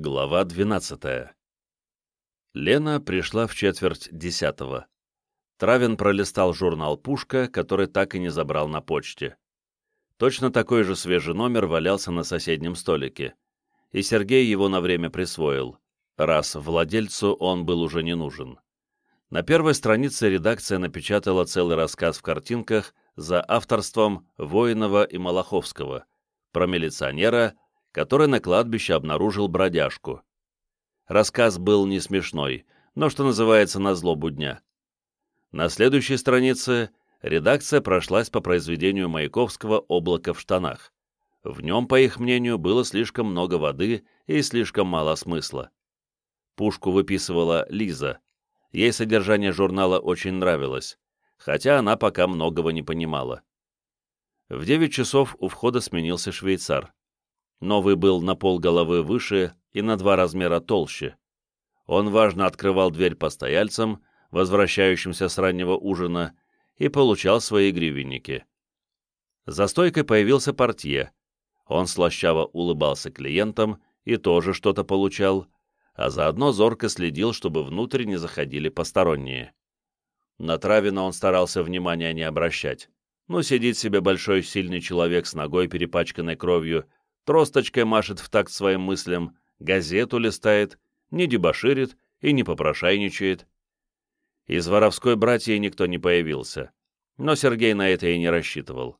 Глава 12 Лена пришла в четверть десятого. Травин пролистал журнал «Пушка», который так и не забрал на почте. Точно такой же свежий номер валялся на соседнем столике, и Сергей его на время присвоил, раз владельцу он был уже не нужен. На первой странице редакция напечатала целый рассказ в картинках за авторством Воинова и Малаховского про милиционера, который на кладбище обнаружил бродяжку. Рассказ был не смешной, но, что называется, на злобу дня. На следующей странице редакция прошлась по произведению Маяковского «Облако в штанах». В нем, по их мнению, было слишком много воды и слишком мало смысла. Пушку выписывала Лиза. Ей содержание журнала очень нравилось, хотя она пока многого не понимала. В девять часов у входа сменился швейцар. Новый был на пол головы выше и на два размера толще. Он важно открывал дверь постояльцам, возвращающимся с раннего ужина, и получал свои гривенники. За стойкой появился портье. Он слащаво улыбался клиентам и тоже что-то получал, а заодно зорко следил, чтобы внутрь не заходили посторонние. На Травина он старался внимания не обращать. Ну, сидит себе большой сильный человек с ногой, перепачканной кровью, тросточкой машет в такт своим мыслям, газету листает, не дебоширит и не попрошайничает. Из воровской братьи никто не появился, но Сергей на это и не рассчитывал.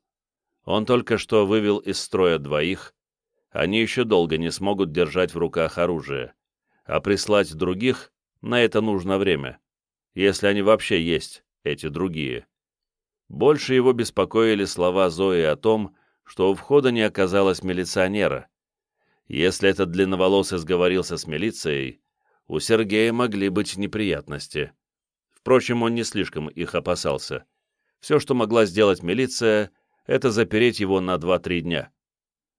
Он только что вывел из строя двоих, они еще долго не смогут держать в руках оружие, а прислать других на это нужно время, если они вообще есть, эти другие. Больше его беспокоили слова Зои о том, что у входа не оказалось милиционера. Если этот длинноволосый сговорился с милицией, у Сергея могли быть неприятности. Впрочем, он не слишком их опасался. Все, что могла сделать милиция, это запереть его на 2-3 дня.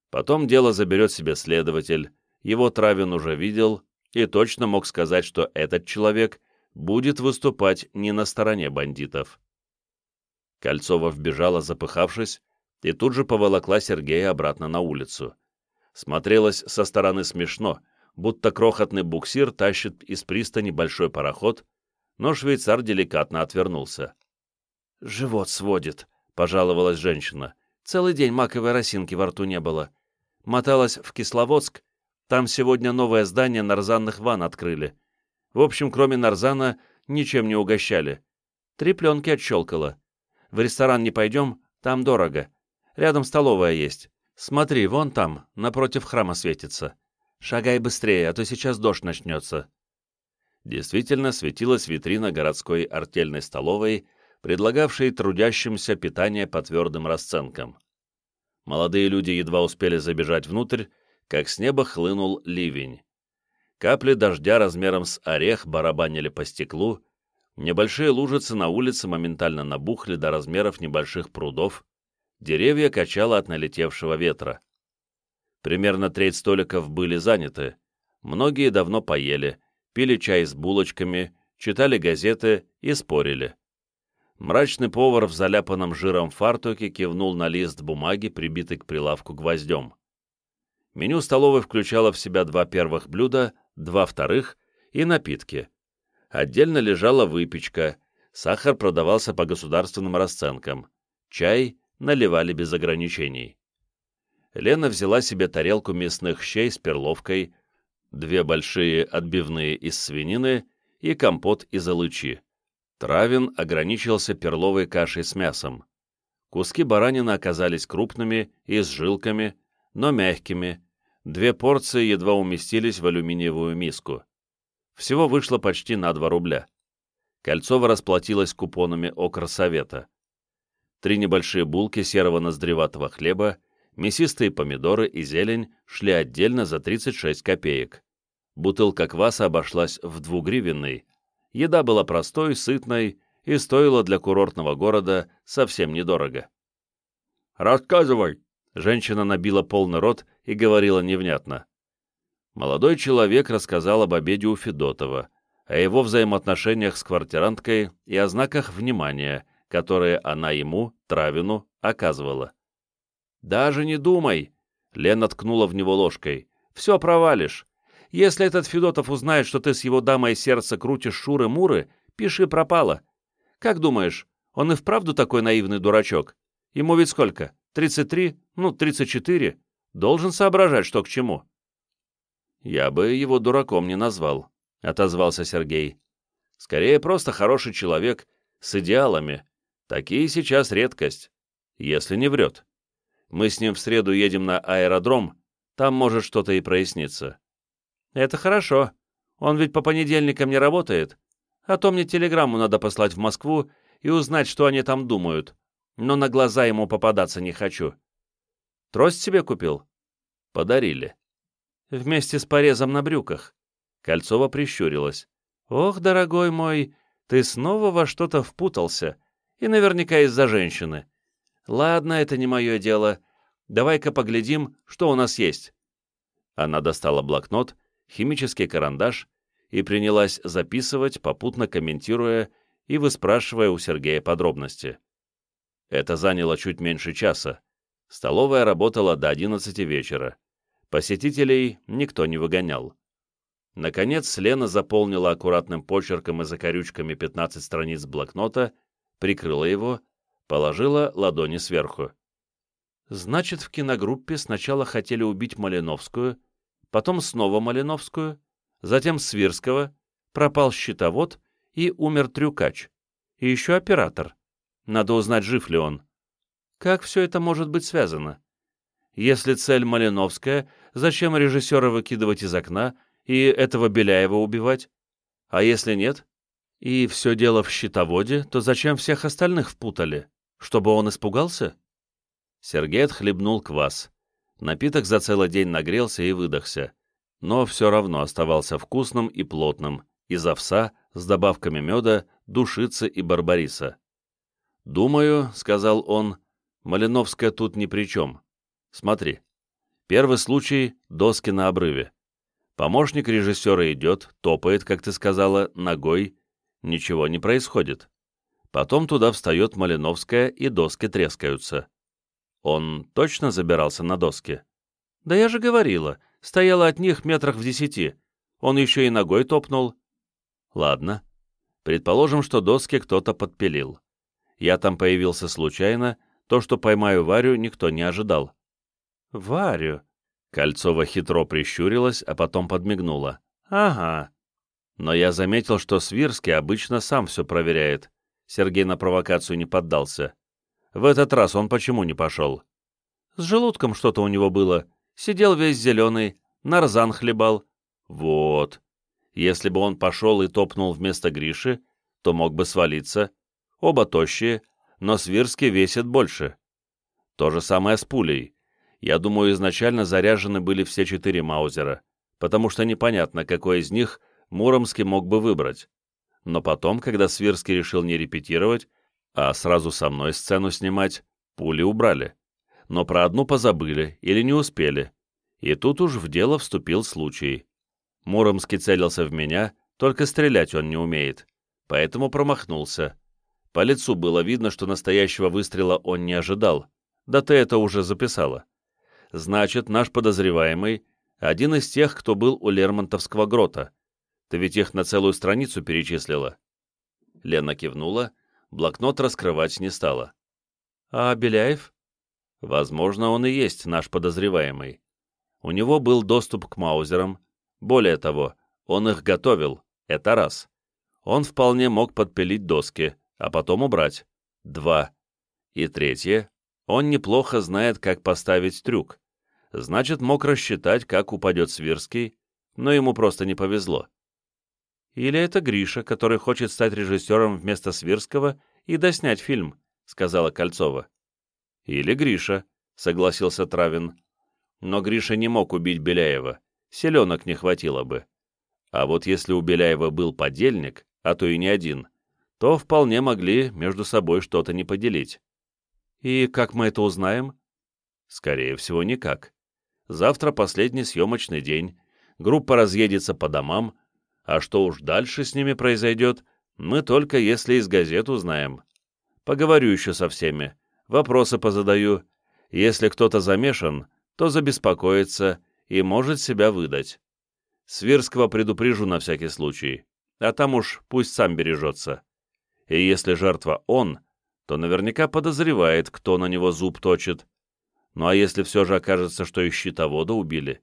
Потом дело заберет себе следователь, его Травин уже видел и точно мог сказать, что этот человек будет выступать не на стороне бандитов. Кольцова вбежала, запыхавшись, и тут же поволокла Сергея обратно на улицу. Смотрелось со стороны смешно, будто крохотный буксир тащит из пристани большой пароход, но швейцар деликатно отвернулся. «Живот сводит», — пожаловалась женщина. «Целый день маковой росинки во рту не было. Моталась в Кисловодск, там сегодня новое здание нарзанных ванн открыли. В общем, кроме нарзана, ничем не угощали. Три пленки отщелкала. В ресторан не пойдем, там дорого. Рядом столовая есть. Смотри, вон там, напротив храма светится. Шагай быстрее, а то сейчас дождь начнется». Действительно светилась витрина городской артельной столовой, предлагавшей трудящимся питание по твердым расценкам. Молодые люди едва успели забежать внутрь, как с неба хлынул ливень. Капли дождя размером с орех барабанили по стеклу, небольшие лужицы на улице моментально набухли до размеров небольших прудов, Деревья качало от налетевшего ветра. Примерно треть столиков были заняты. Многие давно поели, пили чай с булочками, читали газеты и спорили. Мрачный повар в заляпанном жиром фартуке кивнул на лист бумаги, прибитый к прилавку гвоздем. Меню столовой включало в себя два первых блюда, два вторых и напитки. Отдельно лежала выпечка, сахар продавался по государственным расценкам, чай наливали без ограничений. Лена взяла себе тарелку мясных щей с перловкой, две большие отбивные из свинины и компот из алычи. Травин ограничился перловой кашей с мясом. Куски баранины оказались крупными и с жилками, но мягкими. Две порции едва уместились в алюминиевую миску. Всего вышло почти на 2 рубля. Кольцова расплатилась купонами окрсовета три небольшие булки серого ноздреватого хлеба, мясистые помидоры и зелень шли отдельно за 36 копеек. Бутылка кваса обошлась в двугривенный. Еда была простой, сытной и стоила для курортного города совсем недорого. «Рассказывай!» — женщина набила полный рот и говорила невнятно. Молодой человек рассказал об обеде у Федотова, о его взаимоотношениях с квартиранткой и о знаках внимания, которые она ему, Травину, оказывала. «Даже не думай!» — Лена ткнула в него ложкой. «Все провалишь. Если этот Федотов узнает, что ты с его дамой сердца крутишь шуры-муры, пиши пропало. Как думаешь, он и вправду такой наивный дурачок? Ему ведь сколько? 33? Ну, 34? Должен соображать, что к чему. Я бы его дураком не назвал, — отозвался Сергей. Скорее, просто хороший человек, с идеалами. Такие сейчас редкость, если не врет. Мы с ним в среду едем на аэродром, там может что-то и проясниться. Это хорошо. Он ведь по понедельникам не работает. А то мне телеграмму надо послать в Москву и узнать, что они там думают. Но на глаза ему попадаться не хочу. Трость себе купил? Подарили. Вместе с порезом на брюках. Кольцова прищурилась. Ох, дорогой мой, ты снова во что-то впутался. И наверняка из-за женщины. Ладно, это не мое дело. Давай-ка поглядим, что у нас есть. Она достала блокнот, химический карандаш и принялась записывать, попутно комментируя и выспрашивая у Сергея подробности. Это заняло чуть меньше часа. Столовая работала до 11 вечера. Посетителей никто не выгонял. Наконец, Лена заполнила аккуратным почерком и закорючками 15 страниц блокнота, прикрыла его, положила ладони сверху. Значит, в киногруппе сначала хотели убить Малиновскую, потом снова Малиновскую, затем Свирского, пропал щитовод и умер трюкач. И еще оператор. Надо узнать, жив ли он. Как все это может быть связано? Если цель Малиновская, зачем режиссера выкидывать из окна и этого Беляева убивать? А если нет? И все дело в щитоводе, то зачем всех остальных впутали? Чтобы он испугался? Сергей отхлебнул квас. Напиток за целый день нагрелся и выдохся но все равно оставался вкусным и плотным, из овса, с добавками меда, душицы и барбариса. «Думаю», — сказал он, — «Малиновская тут ни при чем. Смотри. Первый случай — доски на обрыве. Помощник режиссера идет, топает, как ты сказала, ногой. Ничего не происходит. Потом туда встает Малиновская, и доски трескаются. Он точно забирался на доски? Да я же говорила, стояла от них метрах в десяти. Он еще и ногой топнул. Ладно. Предположим, что доски кто-то подпилил. Я там появился случайно, то, что поймаю Варю, никто не ожидал. Варю? Кольцова хитро прищурилась, а потом подмигнула. Ага. Но я заметил, что Свирский обычно сам все проверяет. Сергей на провокацию не поддался. В этот раз он почему не пошел? С желудком что-то у него было. Сидел весь зеленый, нарзан хлебал. Вот. Если бы он пошел и топнул вместо Гриши, то мог бы свалиться. Оба тощие, но Свирский весит больше. То же самое с пулей. Я думаю, изначально заряжены были все четыре Маузера, потому что непонятно, какой из них Муромский мог бы выбрать. Но потом, когда Свирский решил не репетировать, а сразу со мной сцену снимать, пули убрали но про одну позабыли или не успели. И тут уж в дело вступил случай. Муромский целился в меня, только стрелять он не умеет, поэтому промахнулся. По лицу было видно, что настоящего выстрела он не ожидал. Да ты это уже записала. Значит, наш подозреваемый — один из тех, кто был у Лермонтовского грота. Ты ведь их на целую страницу перечислила. Лена кивнула, блокнот раскрывать не стала. «А Беляев?» Возможно, он и есть наш подозреваемый. У него был доступ к маузерам. Более того, он их готовил. Это раз. Он вполне мог подпилить доски, а потом убрать. Два. И третье. Он неплохо знает, как поставить трюк. Значит, мог рассчитать, как упадет Свирский, но ему просто не повезло. Или это Гриша, который хочет стать режиссером вместо Свирского и доснять фильм, сказала Кольцова. «Или Гриша», — согласился Травин. Но Гриша не мог убить Беляева, селенок не хватило бы. А вот если у Беляева был подельник, а то и не один, то вполне могли между собой что-то не поделить. И как мы это узнаем? Скорее всего, никак. Завтра последний съемочный день, группа разъедется по домам, а что уж дальше с ними произойдет, мы только если из газет узнаем. Поговорю еще со всеми, вопросы позадаю. Если кто-то замешан, то забеспокоится и может себя выдать. Свирского предупрежу на всякий случай, а там уж пусть сам бережется. И если жертва он, то наверняка подозревает, кто на него зуб точит. Ну а если все же окажется, что и щитовода убили,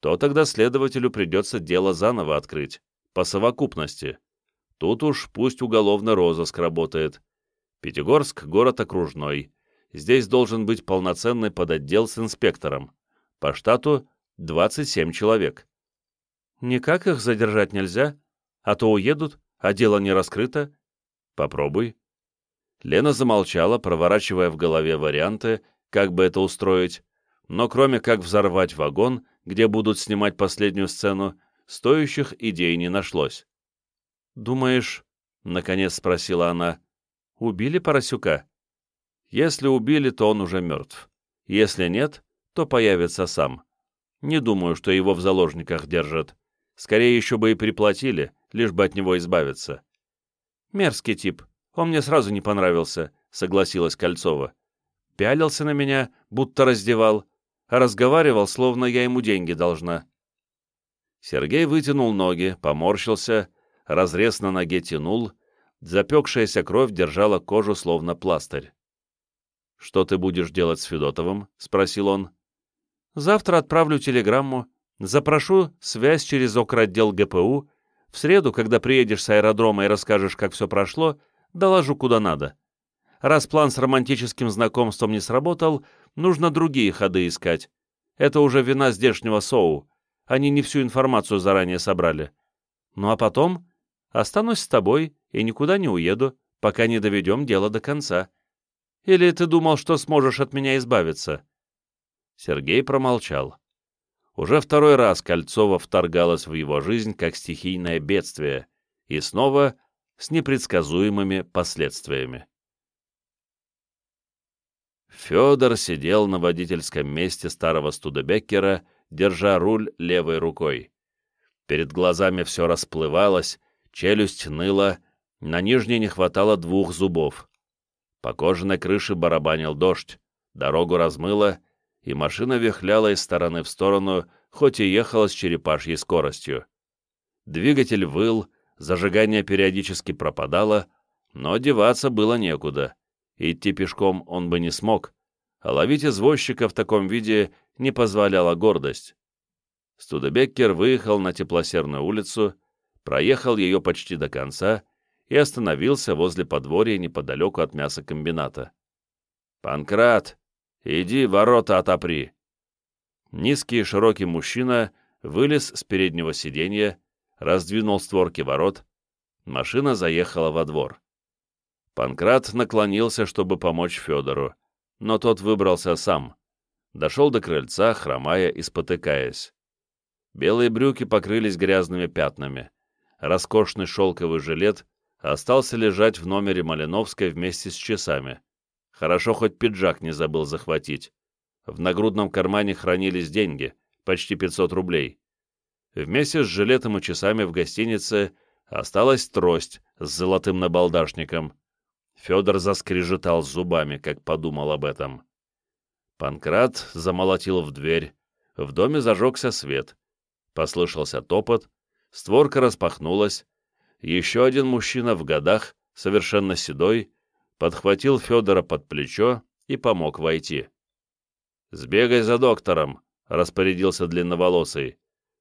то тогда следователю придется дело заново открыть, по совокупности. Тут уж пусть уголовный розыск работает. Пятигорск — город окружной. Здесь должен быть полноценный подотдел с инспектором. По штату 27 человек. Никак их задержать нельзя, а то уедут, а дело не раскрыто. Попробуй. Лена замолчала, проворачивая в голове варианты, как бы это устроить, но кроме как взорвать вагон, где будут снимать последнюю сцену, стоящих идей не нашлось. «Думаешь, — наконец спросила она, — убили Поросюка? Если убили, то он уже мертв. Если нет, то появится сам. Не думаю, что его в заложниках держат. Скорее еще бы и приплатили, лишь бы от него избавиться. Мерзкий тип. Он мне сразу не понравился, согласилась Кольцова. Пялился на меня, будто раздевал, а разговаривал, словно я ему деньги должна. Сергей вытянул ноги, поморщился, разрез на ноге тянул, запекшаяся кровь держала кожу, словно пластырь. «Что ты будешь делать с Федотовым?» — спросил он. «Завтра отправлю телеграмму, запрошу связь через окротдел ГПУ, в среду, когда приедешь с аэродрома и расскажешь, как все прошло, доложу куда надо. Раз план с романтическим знакомством не сработал, нужно другие ходы искать. Это уже вина здешнего СОУ. Они не всю информацию заранее собрали. Ну а потом останусь с тобой и никуда не уеду, пока не доведем дело до конца. Или ты думал, что сможешь от меня избавиться?» Сергей промолчал. Уже второй раз Кольцова вторгалась в его жизнь как стихийное бедствие, и снова с непредсказуемыми последствиями. Федор сидел на водительском месте старого Студебеккера, держа руль левой рукой. Перед глазами все расплывалось, челюсть ныла, на нижней не хватало двух зубов. По кожаной крыше барабанил дождь, дорогу размыло, и машина вихляла из стороны в сторону, хоть и ехала с черепашьей скоростью. Двигатель выл, зажигание периодически пропадало, но деваться было некуда. Идти пешком он бы не смог, а ловить извозчика в таком виде не позволяла гордость. Студебеккер выехал на Теплосерную улицу, проехал ее почти до конца и остановился возле подворья неподалеку от мясокомбината. «Панкрат, иди ворота отопри!» Низкий широкий мужчина вылез с переднего сиденья, раздвинул створки ворот, машина заехала во двор. Панкрат наклонился, чтобы помочь Федору, но тот выбрался сам. Дошел до крыльца, хромая и спотыкаясь. Белые брюки покрылись грязными пятнами. Роскошный шелковый жилет остался лежать в номере Малиновской вместе с часами. Хорошо, хоть пиджак не забыл захватить. В нагрудном кармане хранились деньги, почти 500 рублей. Вместе с жилетом и часами в гостинице осталась трость с золотым набалдашником. Федор заскрежетал зубами, как подумал об этом. Панкрат замолотил в дверь. В доме зажегся свет. Послышался топот. Створка распахнулась. Еще один мужчина в годах, совершенно седой, подхватил Федора под плечо и помог войти. «Сбегай за доктором», — распорядился длинноволосый.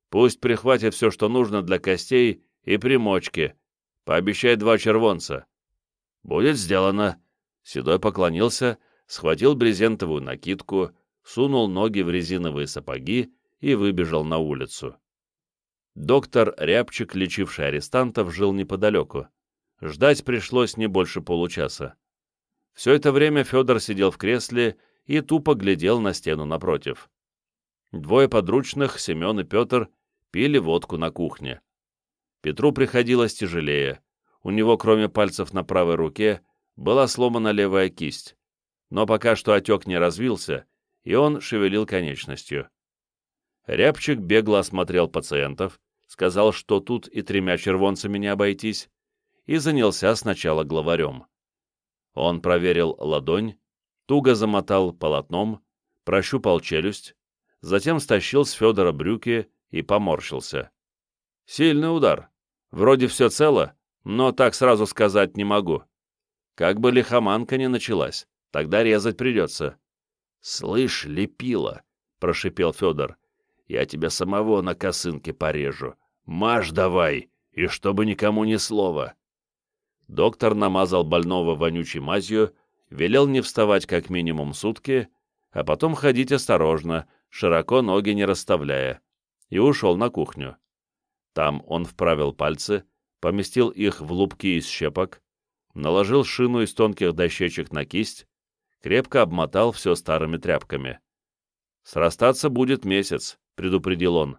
«Пусть прихватит все, что нужно для костей и примочки. Пообещай два червонца». «Будет сделано». Седой поклонился, схватил брезентовую накидку, сунул ноги в резиновые сапоги и выбежал на улицу. Доктор Рябчик, лечивший арестантов, жил неподалеку. Ждать пришлось не больше получаса. Все это время Федор сидел в кресле и тупо глядел на стену напротив. Двое подручных, Семен и Петр, пили водку на кухне. Петру приходилось тяжелее, у него, кроме пальцев на правой руке, была сломана левая кисть, но пока что отек не развился, и он шевелил конечностью. Рябчик бегло осмотрел пациентов, сказал, что тут и тремя червонцами не обойтись, и занялся сначала главарем. Он проверил ладонь, туго замотал полотном, прощупал челюсть, затем стащил с Федора брюки и поморщился. Сильный удар. Вроде все цело, но так сразу сказать не могу. Как бы лихоманка не началась, тогда резать придется. «Слышь, лепила!» — прошипел Федор. «Я тебя самого на косынке порежу. Маш давай, и чтобы никому ни слова!» Доктор намазал больного вонючей мазью, велел не вставать как минимум сутки, а потом ходить осторожно, широко ноги не расставляя, и ушел на кухню. Там он вправил пальцы, поместил их в лупки из щепок, наложил шину из тонких дощечек на кисть, крепко обмотал все старыми тряпками. «Срастаться будет месяц», — предупредил он.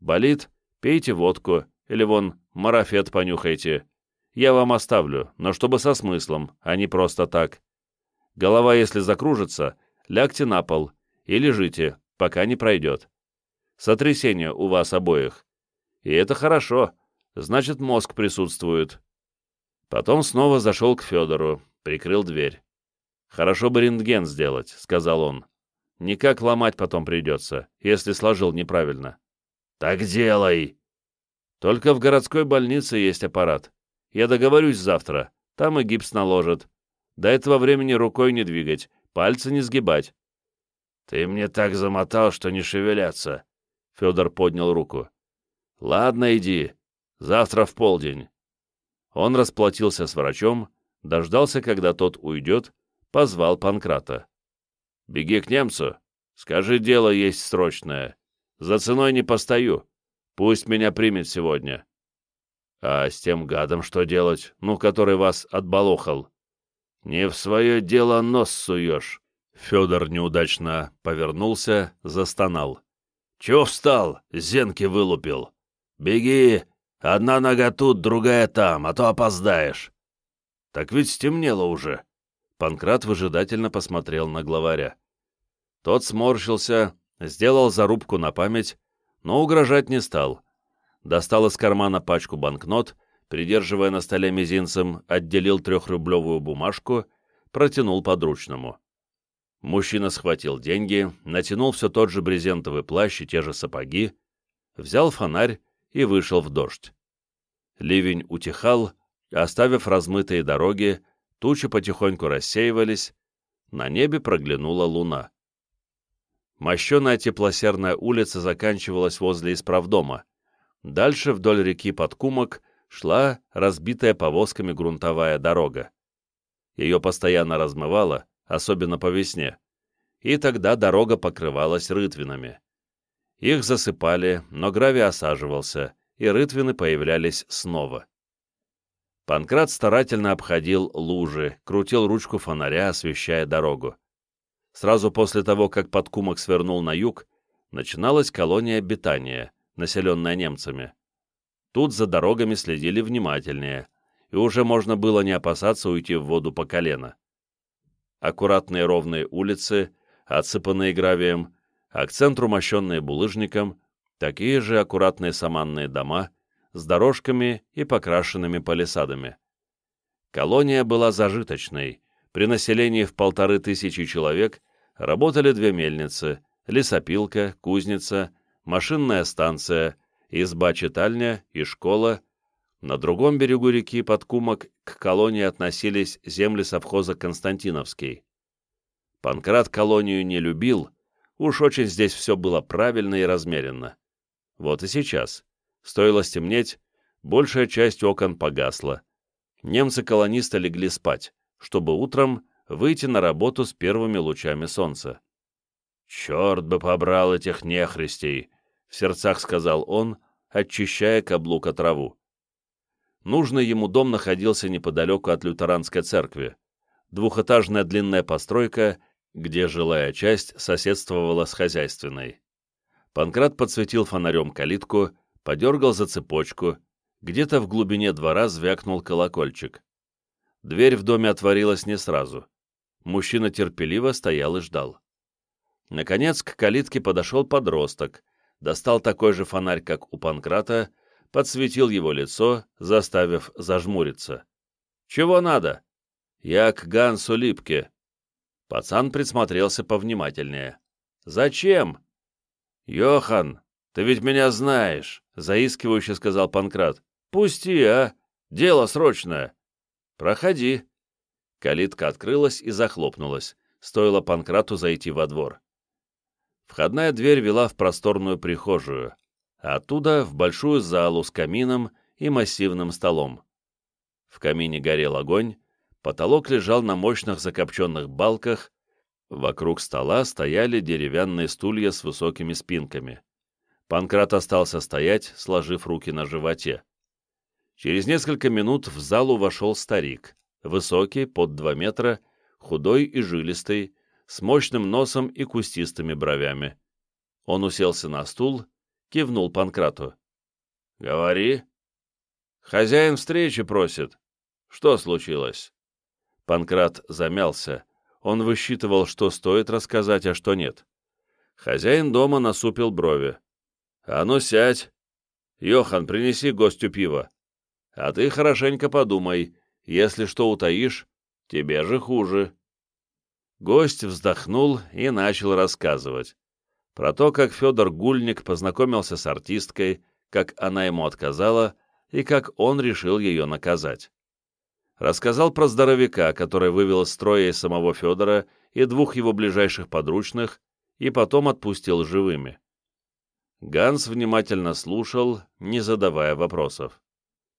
«Болит? Пейте водку, или вон марафет понюхайте. Я вам оставлю, но чтобы со смыслом, а не просто так. Голова, если закружится, лягте на пол и лежите, пока не пройдет. Сотрясение у вас обоих. И это хорошо, значит, мозг присутствует. Потом снова зашел к Федору, прикрыл дверь. «Хорошо бы рентген сделать», — сказал он. «Никак ломать потом придется, если сложил неправильно». «Так делай!» «Только в городской больнице есть аппарат. Я договорюсь завтра, там и гипс наложат. До этого времени рукой не двигать, пальцы не сгибать». «Ты мне так замотал, что не шевеляться», — Федор поднял руку. «Ладно, иди. Завтра в полдень». Он расплатился с врачом, дождался, когда тот уйдет, позвал Панкрата. «Беги к немцу. Скажи, дело есть срочное. За ценой не постою. Пусть меня примет сегодня». «А с тем гадом что делать, ну, который вас отбалохал?» «Не в свое дело нос суешь». Федор неудачно повернулся, застонал. «Чего встал? Зенки вылупил. Беги, одна нога тут, другая там, а то опоздаешь». «Так ведь стемнело уже». Панкрат выжидательно посмотрел на главаря. Тот сморщился, сделал зарубку на память, но угрожать не стал. Достал из кармана пачку банкнот, придерживая на столе мизинцем, отделил трехрублевую бумажку, протянул подручному. Мужчина схватил деньги, натянул все тот же брезентовый плащ и те же сапоги, взял фонарь и вышел в дождь. Ливень утихал, оставив размытые дороги, тучи потихоньку рассеивались, на небе проглянула луна. Мощеная теплосерная улица заканчивалась возле исправдома. Дальше вдоль реки Подкумок шла разбитая повозками грунтовая дорога. Ее постоянно размывало, особенно по весне, и тогда дорога покрывалась рытвинами. Их засыпали, но гравий осаживался, и рытвины появлялись снова. Панкрат старательно обходил лужи, крутил ручку фонаря, освещая дорогу. Сразу после того, как подкумок свернул на юг, начиналась колония обитания, населенная немцами. Тут за дорогами следили внимательнее, и уже можно было не опасаться уйти в воду по колено. Аккуратные ровные улицы, отсыпанные гравием, а к центру мощенные булыжником, такие же аккуратные саманные дома с дорожками и покрашенными палисадами. Колония была зажиточной, при населении в полторы тысячи человек работали две мельницы, лесопилка, кузница, машинная станция, изба-читальня и школа. На другом берегу реки под Кумок к колонии относились земли совхоза Константиновский. Панкрат колонию не любил, Уж очень здесь все было правильно и размеренно. Вот и сейчас. Стоило стемнеть, большая часть окон погасла. Немцы-колонисты легли спать, чтобы утром выйти на работу с первыми лучами солнца. «Черт бы побрал этих нехристей!» — в сердцах сказал он, очищая каблука траву. Нужный ему дом находился неподалеку от лютеранской церкви. Двухэтажная длинная постройка где жилая часть соседствовала с хозяйственной. Панкрат подсветил фонарем калитку, подергал за цепочку, где-то в глубине двора звякнул колокольчик. Дверь в доме отворилась не сразу. Мужчина терпеливо стоял и ждал. Наконец к калитке подошел подросток, достал такой же фонарь, как у Панкрата, подсветил его лицо, заставив зажмуриться. «Чего надо?» «Я к Гансу Липке», Пацан присмотрелся повнимательнее. «Зачем?» «Йохан, Ты ведь меня знаешь, — заискивающе сказал Панкрат. Пусти, а! Дело срочное. Проходи. Калитка открылась и захлопнулась. Стоило Панкрату зайти во двор. Входная дверь вела в просторную прихожую, а оттуда в большую залу с камином и массивным столом. В камине горел огонь, потолок лежал на мощных закопченных балках, вокруг стола стояли деревянные стулья с высокими спинками. Панкрат остался стоять, сложив руки на животе. Через несколько минут в залу вошел старик, высокий, под два метра, худой и жилистый, с мощным носом и кустистыми бровями. Он уселся на стул, кивнул Панкрату. «Говори». «Хозяин встречи просит. Что случилось?» Панкрат замялся. Он высчитывал, что стоит рассказать, а что нет. Хозяин дома насупил брови. «А ну сядь! Йохан, принеси гостю пива. А ты хорошенько подумай, если что утаишь, тебе же хуже». Гость вздохнул и начал рассказывать. Про то, как Федор Гульник познакомился с артисткой, как она ему отказала и как он решил ее наказать. Рассказал про здоровяка, который вывел из строя самого Федора и двух его ближайших подручных, и потом отпустил живыми. Ганс внимательно слушал, не задавая вопросов.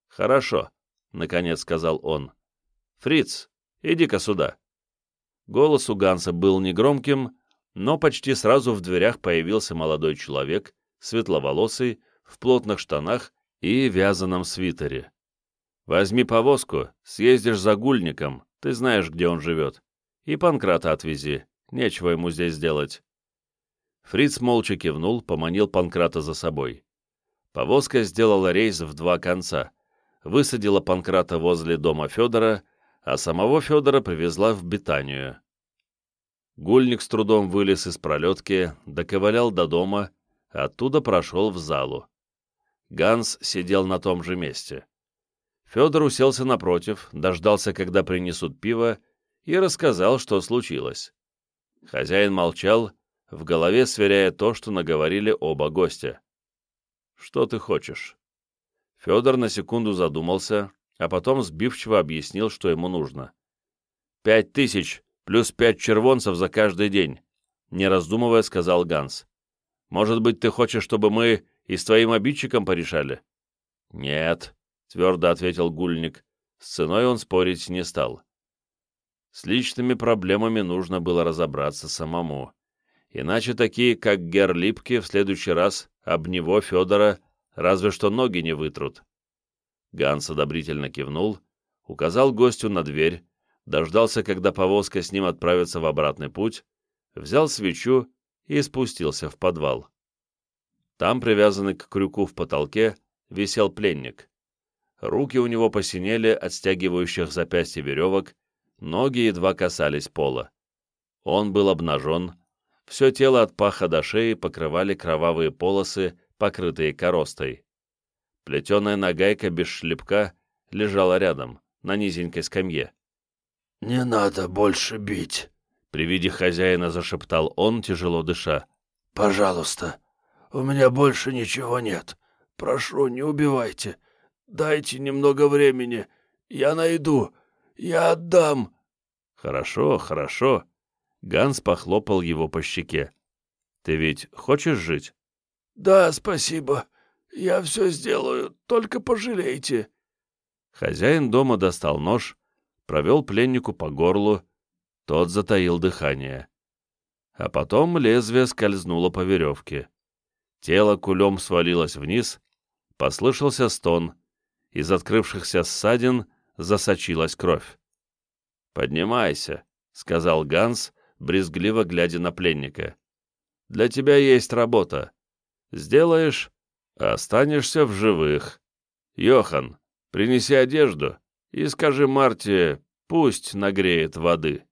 «Хорошо», — наконец сказал он. «Фриц, иди-ка сюда». Голос у Ганса был негромким, но почти сразу в дверях появился молодой человек, светловолосый, в плотных штанах и вязаном свитере. «Возьми повозку, съездишь за гульником, ты знаешь, где он живет, и Панкрата отвези, нечего ему здесь делать. Фриц молча кивнул, поманил Панкрата за собой. Повозка сделала рейс в два конца, высадила Панкрата возле дома Федора, а самого Федора привезла в Бетанию. Гульник с трудом вылез из пролетки, доковылял до дома, оттуда прошел в залу. Ганс сидел на том же месте. Федор уселся напротив, дождался, когда принесут пиво, и рассказал, что случилось. Хозяин молчал, в голове сверяя то, что наговорили оба гостя. «Что ты хочешь?» Федор на секунду задумался, а потом сбивчиво объяснил, что ему нужно. «Пять тысяч плюс пять червонцев за каждый день», — не раздумывая сказал Ганс. «Может быть, ты хочешь, чтобы мы и с твоим обидчиком порешали?» «Нет», — твердо ответил Гульник. С ценой он спорить не стал. С личными проблемами нужно было разобраться самому. Иначе такие, как Гер Липке, в следующий раз об него, Федора, разве что ноги не вытрут. Ганс одобрительно кивнул, указал гостю на дверь, дождался, когда повозка с ним отправится в обратный путь, взял свечу и спустился в подвал. Там, привязанный к крюку в потолке, висел пленник. Руки у него посинели от стягивающих запястья веревок, ноги едва касались пола. Он был обнажен, все тело от паха до шеи покрывали кровавые полосы, покрытые коростой. Плетеная нагайка без шлепка лежала рядом, на низенькой скамье. «Не надо больше бить», — при виде хозяина зашептал он, тяжело дыша. «Пожалуйста, у меня больше ничего нет. Прошу, не убивайте. Дайте немного времени. Я найду. Я отдам». «Хорошо, хорошо», Ганс похлопал его по щеке. «Ты ведь хочешь жить?» «Да, спасибо. Я все сделаю, только пожалейте». Хозяин дома достал нож, провел пленнику по горлу, тот затаил дыхание. А потом лезвие скользнуло по веревке. Тело кулем свалилось вниз, послышался стон, из открывшихся ссадин засочилась кровь. «Поднимайся», — сказал Ганс, брезгливо глядя на пленника. «Для тебя есть работа. Сделаешь, останешься в живых. Йохан, принеси одежду и скажи Марте, пусть нагреет воды».